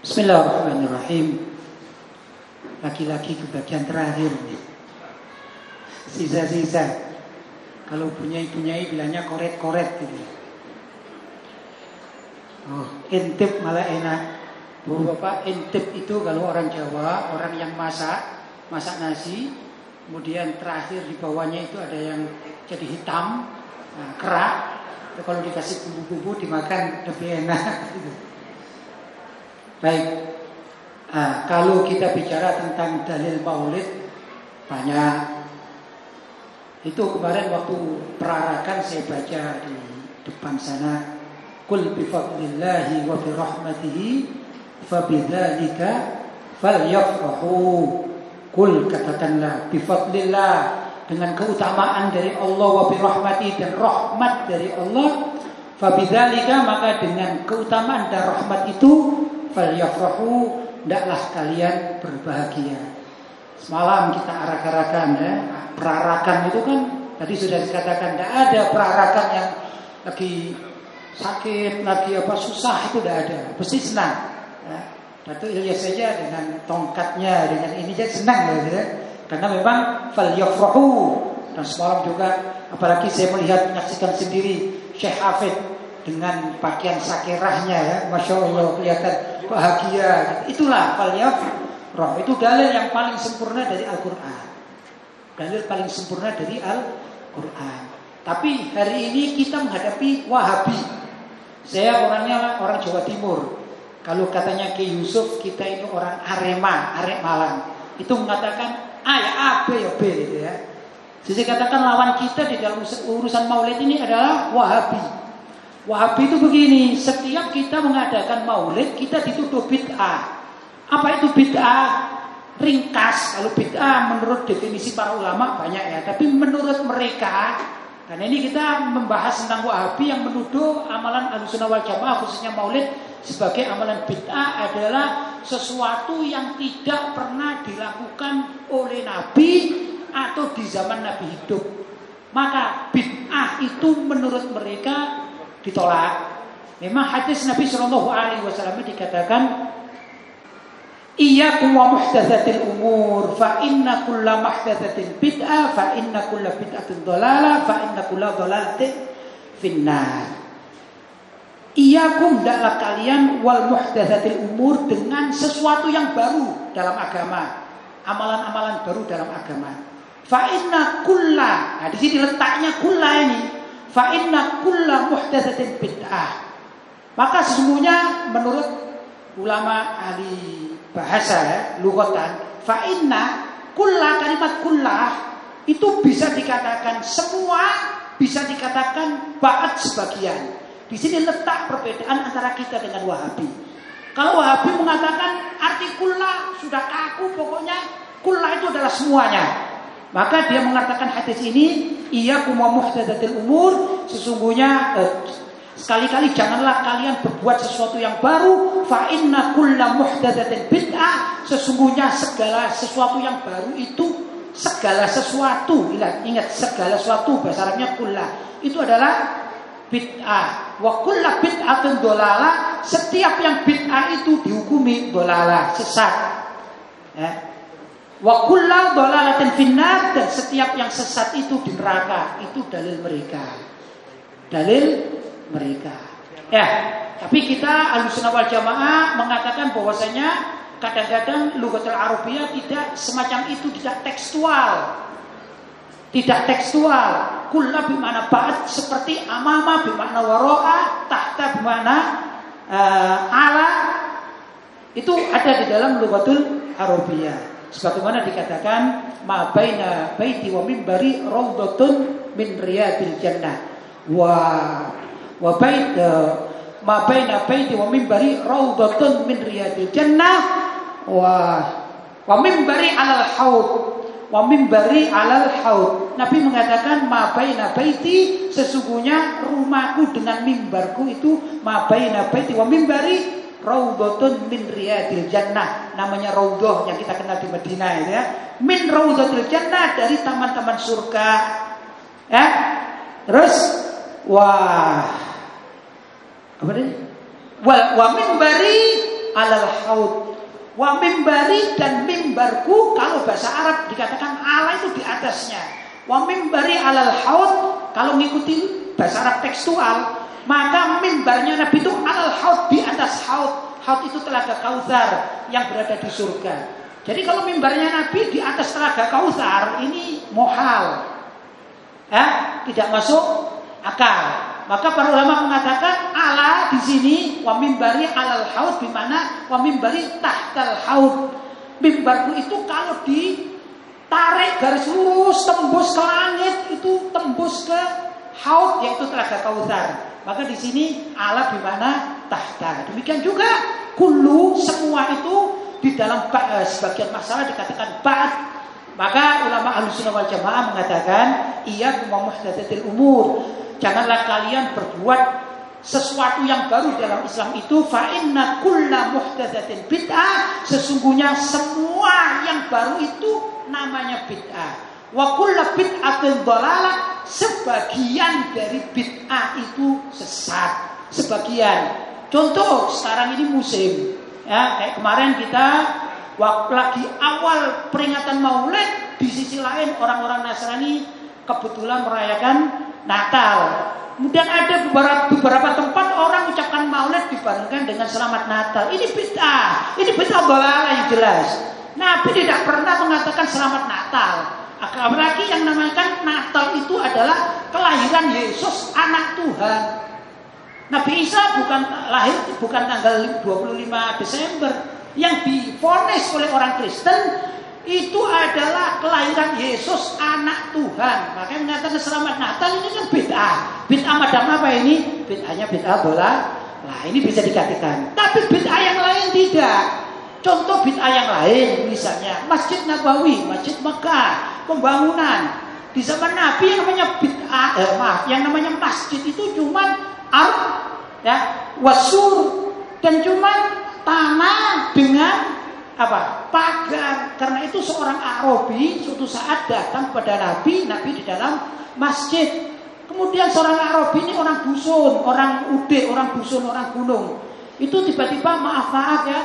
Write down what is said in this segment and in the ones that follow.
Bismillahirrahmanirrahim. Laki-laki ke bagian terakhir nih. Sisa-sisa. Kalau punya punya bilangnya koret-koret gitu. Oh, intip malah enak. Bu Bapak, intip itu kalau orang Jawa, orang yang masak, masak nasi, kemudian terakhir di bawahnya itu ada yang jadi hitam, kerak. Kalau dikasih bumbu-bumbu dimakan lebih enak. Gitu. Baik, nah, kalau kita bicara tentang dalil maulid banyak. Itu kemarin waktu perarakan saya baca di depan sana. Kul bifadlillahi wa birahmatihi fabidzalika falyafrahu. Kul katakanlah bifadlillah dengan keutamaan dari Allah wa birahmati dan rahmat dari Allah fabidzalika maka dengan keutamaan dan rahmat itu falyafrahu hendaklah kalian berbahagia. Semalam kita arak-arakan ya, perarakan itu kan tadi sudah dikatakan tidak ada perarakan yang lagi sakit, lagi apa susah itu tidak ada, pasti senang. Ya. Datuk Ilyas saja dengan tongkatnya, dengan ini saja senang ya, karena memang fal yafrahu dan semalam juga apalagi saya melihat menyaksikan sendiri Syekh Hafid dengan pakaian sakirahnya ya, masya Allah kelihatan bahagia. Itulah fal yafrahu itu dalil yang paling sempurna dari Al-Quran. Dalil paling sempurna dari Al-Quran. Tapi hari ini kita menghadapi Wahabi. Saya orangnya orang Jawa Timur. Kalau katanya Ki Yusuf kita itu orang Arema, Arek Malang. Itu mengatakan A ya A, B ya B gitu ya. Jadi katakan lawan kita di dalam urusan maulid ini adalah Wahabi. Wahabi itu begini, setiap kita mengadakan maulid kita dituduh bid'ah. Apa itu bid'ah? Ringkas, kalau bid'ah menurut definisi para ulama banyak ya, tapi menurut mereka karena ini kita membahas tentang Wahabi yang menuduh amalan Ahlussunnah wal Jamaah khususnya Maulid sebagai amalan bid'ah adalah sesuatu yang tidak pernah dilakukan oleh Nabi atau di zaman Nabi hidup. Maka bid'ah itu menurut mereka ditolak. Memang hadis Nabi Shallallahu Alaihi Wasallam dikatakan Iyyakum wa muhdatsatil umur fa inna kulla muhdatsatin bid'ah fa inna kulla bid'atin dhalalah fa inna kulla dhalalatin finnar. Iyyakum daklah kalian wal muhdatsatil umur dengan sesuatu yang baru dalam agama, amalan-amalan baru dalam agama. Fa inna kulla, nah di sini letaknya kulla ini. Fa inna kulla muhdatsatin bid'ah. Maka sesungguhnya menurut ulama ahli bahasa ya, lugatan fa kulla kalimat kullah itu bisa dikatakan semua bisa dikatakan ba'at sebagian. Di sini letak perbedaan antara kita dengan Wahabi. Kalau Wahabi mengatakan arti kullah sudah kaku pokoknya kullah itu adalah semuanya. Maka dia mengatakan hadis ini iya kuma muhtadatil umur sesungguhnya eh, Sekali-kali janganlah kalian berbuat sesuatu yang baru. Fa inna kulla bid'ah. Sesungguhnya segala sesuatu yang baru itu segala sesuatu. Ingat, segala sesuatu bahasa Arabnya. Itu adalah bid'ah. Wa kulla bid'atin dolala. Setiap yang bid'ah itu dihukumi dolala, sesat. Ya. Wa kulla dolalatin finnar dan setiap yang sesat itu di neraka. Itu dalil mereka. Dalil mereka. Ya, tapi kita Ahlussunnah wal Jamaah mengatakan bahwasanya kadang-kadang lugatul Arabiyah tidak semacam itu, tidak tekstual. Tidak tekstual. Kulla bimana ba'd seperti amama bimana waro'a, tahta bimana uh, ala itu ada di dalam lugatul Arabiyah. Sebagaimana dikatakan ma baina baiti wa minbari raudhatun min riyadil jannah. Wah, wa bait ma baina baiti wa minbari raudhatun min riyadil jannah. Wa wa minbari alal haud. Wa minbari alal haud. Nabi mengatakan ma baina baiti sesungguhnya rumahku dengan mimbarku itu ma baina baiti wa minbari raudhatun min riyadil jannah namanya raudhah yang kita kenal di Madinah ya min raudhatil jannah dari taman-taman surga ya terus wah apa tadi? Wal wa minbari alal haud. Wa mimbari dan mimbarku kalau bahasa Arab dikatakan ala itu di atasnya. Wa mimbari alal haud kalau mengikuti bahasa Arab tekstual maka mimbarnya Nabi itu alal haud di atas haud. Haud itu telaga kautsar yang berada di surga. Jadi kalau mimbarnya Nabi di atas telaga kautsar ini mohal. Ya, tidak masuk akal. Maka para ulama mengatakan ala di sini wa mimbari alal haud di mana wa mimbari tahtal haud. Mimbarku itu kalau ditarik garis lurus tembus ke langit itu tembus ke haud yaitu telaga kautsar. Maka di sini ala di mana tahta. Demikian juga kullu semua itu di dalam eh, sebagian masalah dikatakan ba'd. Maka ulama Ahlussunnah wal Jamaah mengatakan iya muhdatsatil umur Janganlah kalian berbuat sesuatu yang baru dalam Islam itu fa inna kulla bid'ah sesungguhnya semua yang baru itu namanya bid'ah wa kulla bid'atin dhalalah sebagian dari bid'ah itu sesat sebagian contoh sekarang ini musim ya kayak kemarin kita waktu lagi awal peringatan Maulid di sisi lain orang-orang Nasrani kebetulan merayakan Natal. Kemudian ada beberapa, beberapa tempat orang ucapkan maulid dibarengkan dengan selamat Natal. Ini bid'ah. Ini bid'ah balala yang jelas. Nabi tidak pernah mengatakan selamat Natal. Apalagi yang namanya Natal itu adalah kelahiran Yesus anak Tuhan. Nabi Isa bukan lahir bukan tanggal 25 Desember yang difonis oleh orang Kristen itu adalah kelahiran Yesus anak Tuhan. Makanya mengatakan selamat Natal ini kan bid'ah. Bid'ah macam apa ini? Bid'ahnya bid'ah bola. Nah ini bisa dikatakan. Tapi bid'ah yang lain tidak. Contoh bid'ah yang lain misalnya Masjid Nabawi, Masjid Mekah, pembangunan. Di zaman Nabi yang namanya bid'ah, eh, maaf, yang namanya masjid itu cuma ar, ya, wasur dan cuma tanah dengan apa pagar. Karena itu seorang Arabi suatu saat datang kepada Nabi Nabi di dalam masjid. Kemudian seorang Arabi ini orang dusun orang ude orang dusun orang gunung. Itu tiba-tiba maaf maaf ya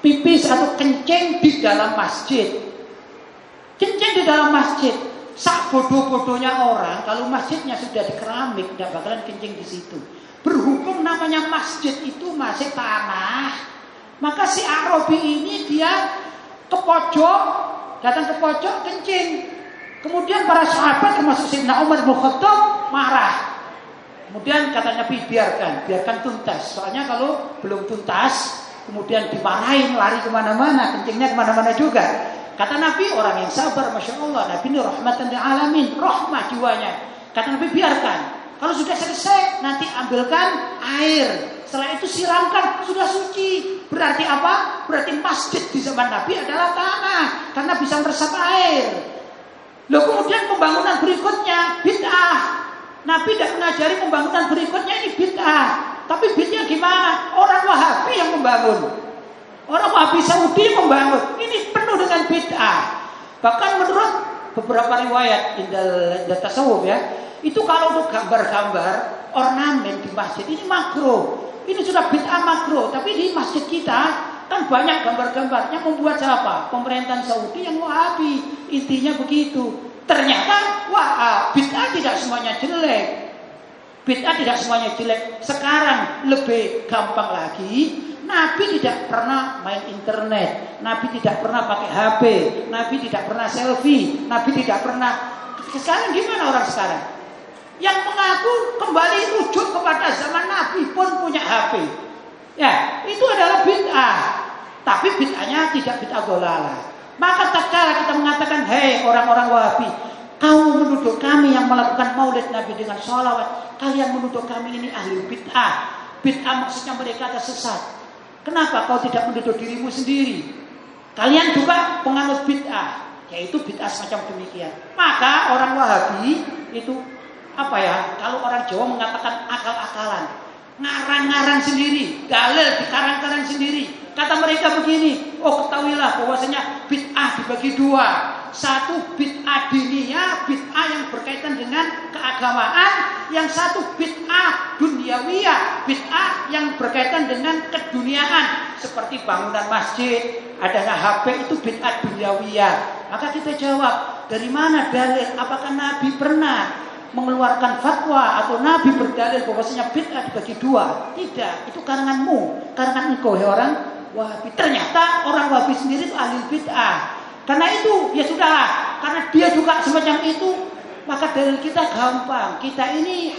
pipis atau kencing di dalam masjid kencing di dalam masjid sak bodoh-bodohnya orang kalau masjidnya sudah di keramik tidak bakalan kencing di situ berhubung namanya masjid itu masih tanah maka si Arabi ini dia ke pojok, datang ke pojok kencing. Kemudian para sahabat termasuk Sayyidina Umar Khattab marah. Kemudian kata Nabi biarkan, biarkan tuntas. Soalnya kalau belum tuntas, kemudian dimarahin lari ke mana-mana, kencingnya ke mana-mana juga. Kata Nabi orang yang sabar, masya Allah. Nabi ini rahmatan lil alamin, rahmah jiwanya. Kata Nabi biarkan. Kalau sudah selesai, nanti ambilkan air. Setelah itu siramkan, sudah suci. Berarti apa? Berarti masjid di zaman Nabi adalah tanah. Karena bisa meresap air. Loh kemudian pembangunan berikutnya bid'ah. Nabi tidak mengajari pembangunan berikutnya ini bid'ah. Tapi bid'ah gimana? Orang Wahabi yang membangun. Orang Wahabi Saudi membangun. Ini penuh dengan bid'ah. Bahkan menurut beberapa riwayat indal tasawuf ya, itu kalau untuk gambar-gambar ornamen di masjid ini makro. Ini sudah bid'ah makro, tapi di masjid kita kan banyak gambar-gambar yang membuat siapa? Pemerintahan Saudi yang Wahabi. Intinya begitu. Ternyata wah ah, bid'ah tidak semuanya jelek. Bid'ah tidak semuanya jelek. Sekarang lebih gampang lagi. Nabi tidak pernah main internet. Nabi tidak pernah pakai HP. Nabi tidak pernah selfie. Nabi tidak pernah. Sekarang gimana orang sekarang? Yang mengaku kembali rujuk kepada zaman Nabi pun punya HP. Ya, itu adalah bid'ah. Tapi bid'ahnya tidak bid'ah dolala. Maka tak kala kita mengatakan, hei orang-orang Wahabi, kamu menuduh kami yang melakukan maulid Nabi dengan sholawat. Kalian menuduh kami ini ahli bid'ah. Bid'ah maksudnya mereka ada sesat. Kenapa kau tidak menuduh dirimu sendiri? Kalian juga penganut bid'ah. Yaitu bid'ah semacam demikian. Maka orang Wahabi itu apa ya kalau orang Jawa mengatakan akal-akalan ngarang-ngarang sendiri dalil dikarang-karang sendiri kata mereka begini oh ketahuilah bahwasanya bid'ah dibagi dua Satu bid'ah diniyah, bid'ah yang berkaitan dengan keagamaan, yang satu bid'ah berkaitan dengan keduniaan seperti bangunan masjid, adanya HP itu bid'ah duniawiyah. Maka kita jawab, dari mana dalil? Apakah Nabi pernah mengeluarkan fatwa atau Nabi berdalil bahwasanya bid'ah dibagi dua? Tidak, itu karanganmu, karangan engkau ya orang Wahabi. Ternyata orang Wahabi sendiri itu ahli bid'ah. Karena itu ya sudahlah, karena dia juga semacam itu, maka dalil kita gampang. Kita ini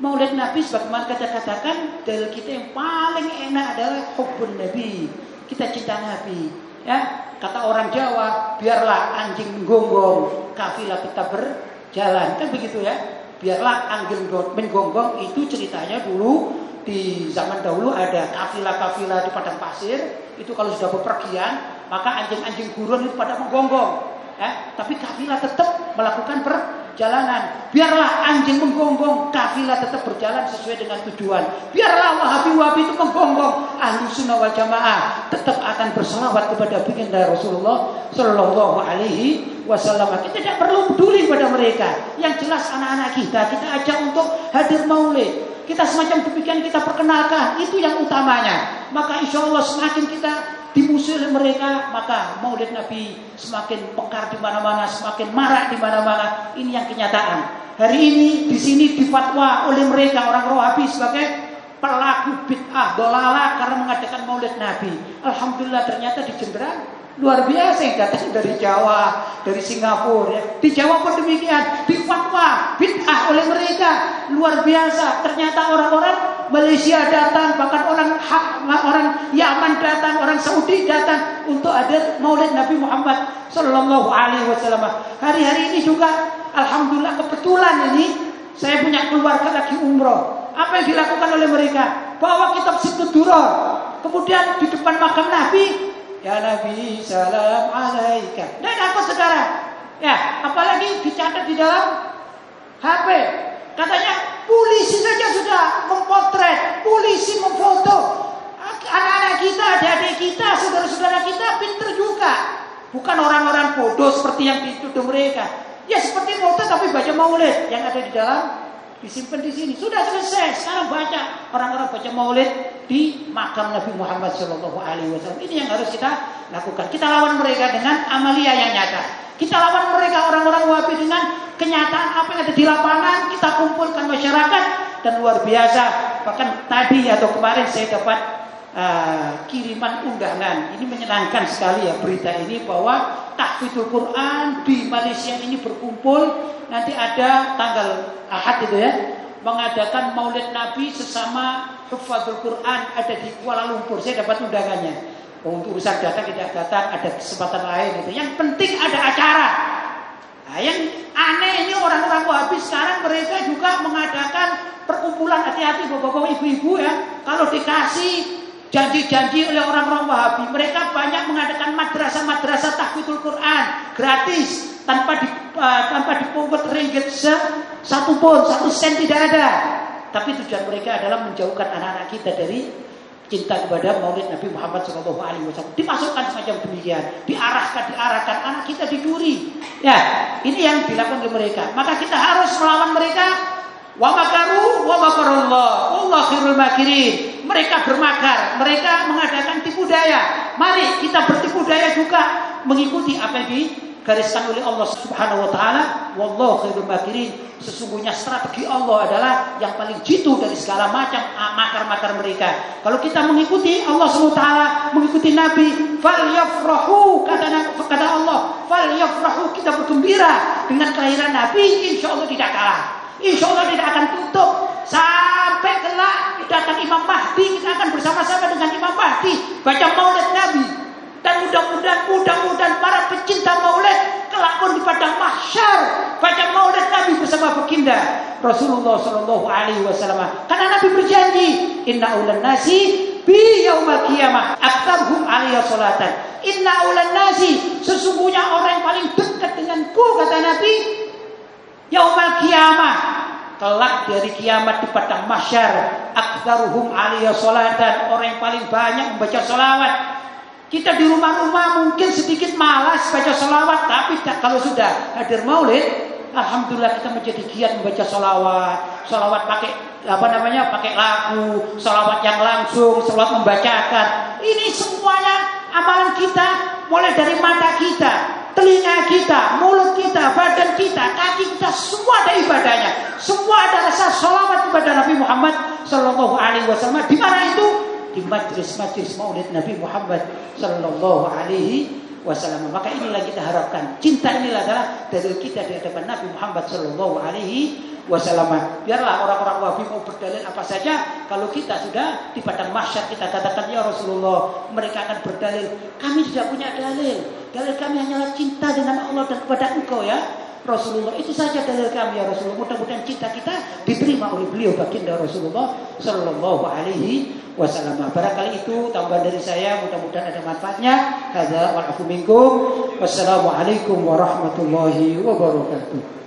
Maulid Nabi sebagaimana kita katakan dalil kita yang paling enak adalah hubbun Nabi. Kita cinta Nabi. Ya, kata orang Jawa, biarlah anjing menggonggong, kafilah kita berjalan. Kan begitu ya. Biarlah anjing menggonggong itu ceritanya dulu di zaman dahulu ada kafilah-kafilah di padang pasir. Itu kalau sudah bepergian, maka anjing-anjing gurun itu pada menggonggong. Ya, tapi kafilah tetap melakukan perjalanan. Biarlah anjing menggonggong, kafilah tetap berjalan sesuai dengan tujuan. Biarlah wahabi-wahabi itu menggonggong, ahli sunnah wal jamaah tetap akan berselawat kepada baginda Rasulullah Shallallahu Alaihi Wasallam. Kita tidak perlu peduli pada mereka. Yang jelas anak-anak kita kita ajak untuk hadir maulid. Kita semacam demikian kita perkenalkan, itu yang utamanya. Maka insya Allah semakin kita dimusuhi mereka, maka maulid Nabi semakin pekar di mana-mana, semakin marak di mana-mana. Ini yang kenyataan. Hari ini di sini difatwa oleh mereka orang Rohabi sebagai pelaku bid'ah dolala karena mengadakan maulid Nabi. Alhamdulillah ternyata di Jemberang luar biasa yang datang dari Jawa, dari Singapura. Ya. Di Jawa pun demikian, difatwa bid'ah oleh mereka luar biasa. Ternyata orang-orang Malaysia datang, bahkan orang orang Yaman datang, orang Saudi datang untuk hadir Maulid Nabi Muhammad Sallallahu Alaihi Wasallam. Hari-hari ini juga, alhamdulillah kebetulan ini saya punya keluarga lagi umroh. Apa yang dilakukan oleh mereka? Bawa kitab Situ Kemudian di depan makam Nabi Ya Nabi salam alaika. Dan apa sekarang? Ya, apalagi dicatat di dalam HP. Katanya polisi saja sudah mempotret, polisi memfoto. Anak-anak kita, adik-adik kita, saudara-saudara kita pinter juga. Bukan orang-orang bodoh seperti yang dituduh mereka. Ya seperti foto tapi baca maulid yang ada di dalam disimpan di sini. Sudah selesai. Sekarang baca orang-orang baca maulid di makam Nabi Muhammad Shallallahu Alaihi Wasallam. Ini yang harus kita lakukan. Kita lawan mereka dengan amalia yang nyata. Kita lawan mereka orang-orang wahabi dengan kenyataan apa yang ada di lapangan. Kita kumpulkan masyarakat dan luar biasa. Bahkan tadi atau kemarin saya dapat uh, kiriman undangan. Ini menyenangkan sekali ya berita ini bahwa tahfidzul Quran di Malaysia ini berkumpul nanti ada tanggal Ahad itu ya mengadakan Maulid Nabi sesama Hufadzul Quran ada di Kuala Lumpur. Saya dapat undangannya. Untuk urusan datang tidak datang ada kesempatan lain itu. Yang penting ada acara. Nah, yang aneh ini orang-orang Wahabi sekarang mereka juga mengadakan perkumpulan hati-hati bapak-bapak ibu-ibu ya. Kalau dikasih janji-janji oleh orang-orang Wahabi, mereka banyak mengadakan madrasah-madrasah tahfidzul Quran gratis tanpa di, uh, tanpa dipungut ringgit se, satu pun, satu sen tidak ada. Tapi tujuan mereka adalah menjauhkan anak-anak kita dari cinta kepada Maulid Nabi Muhammad SAW. Dimasukkan semacam demikian, diarahkan, diarahkan anak kita dicuri. Ya, ini yang dilakukan oleh mereka. Maka kita harus melawan mereka. Wa makaru wa makarullah. Allah khairul makirin. Mereka bermakar, mereka mengadakan tipu daya. Mari kita bertipu daya juga mengikuti apa yang digariskan oleh Allah Subhanahu wa taala, wallahu khairul makirin. Sesungguhnya strategi Allah adalah yang paling jitu dari segala macam makar-makar mereka. Kalau kita mengikuti Allah Subhanahu wa taala, mengikuti Nabi, falyafrahu kata kata Allah, falyafrahu kita bergembira dengan kelahiran Nabi, insya Allah tidak kalah. Insya Allah tidak akan tutup sampai kelak datang Imam Mahdi kita akan bersama-sama dengan Imam Mahdi baca Maulid Nabi dan mudah-mudahan, mudah-mudahan para pecinta maulid pun di padang mahsyar baca maulid Nabi bersama baginda Rasulullah Shallallahu Alaihi Wasallam. Karena Nabi berjanji, Inna ulan nasi bi yaumal kiamah aktabhum alaihi salatan. Inna ulan nasi sesungguhnya orang yang paling dekat denganku kata Nabi yaumal kiamah kelak dari kiamat di padang mahsyar aktsaruhum alaihi salatan orang yang paling banyak membaca salawat Kita di rumah-rumah mungkin sedikit malas baca sholawat, tapi kalau sudah hadir maulid, Alhamdulillah kita menjadi giat membaca sholawat, sholawat pakai apa namanya, pakai lagu, sholawat yang langsung, sholawat membacakan. Ini semuanya amalan kita, mulai dari mata kita, telinga kita, mulut kita, badan kita, kaki kita, semua ada ibadahnya. Semua ada rasa sholawat kepada Nabi Muhammad Sallallahu Alaihi Wasallam. Di mana itu? Di majlis-majlis maulid Nabi Muhammad sallallahu alaihi wasallam. Maka inilah kita harapkan. Cinta inilah adalah dari kita di hadapan Nabi Muhammad sallallahu alaihi wasallam. Biarlah orang-orang wahabi mau berdalil apa saja, kalau kita sudah di padang mahsyar kita katakan ya Rasulullah, mereka akan berdalil, kami tidak punya dalil. Dalil kami hanyalah cinta dengan Allah dan kepada Engkau ya. Rasulullah itu saja dalil kami ya Rasulullah. Mudah-mudahan cinta kita diterima oleh beliau baginda Rasulullah Sallallahu Alaihi Wasallam. Barangkali itu tambahan dari saya. Mudah-mudahan ada manfaatnya. Hadza wal minkum. Wassalamualaikum warahmatullahi wabarakatuh.